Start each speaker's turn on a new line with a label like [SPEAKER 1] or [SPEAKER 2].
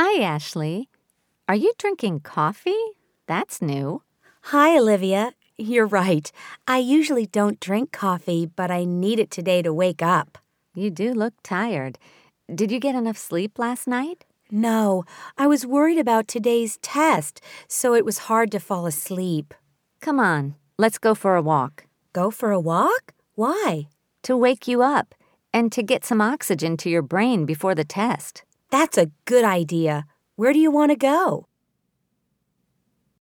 [SPEAKER 1] Hi, Ashley. Are you drinking coffee? That's new.
[SPEAKER 2] Hi, Olivia. You're right. I usually don't drink coffee, but I need it today to wake up.
[SPEAKER 1] You do look tired. Did you get enough sleep last night?
[SPEAKER 2] No, I was worried about today's test, so it was hard to fall asleep.
[SPEAKER 1] Come on, let's go for a walk.
[SPEAKER 2] Go for a walk? Why?
[SPEAKER 1] To wake you up and to get some oxygen to your brain before the test.
[SPEAKER 2] That's a good idea. Where do you want to go?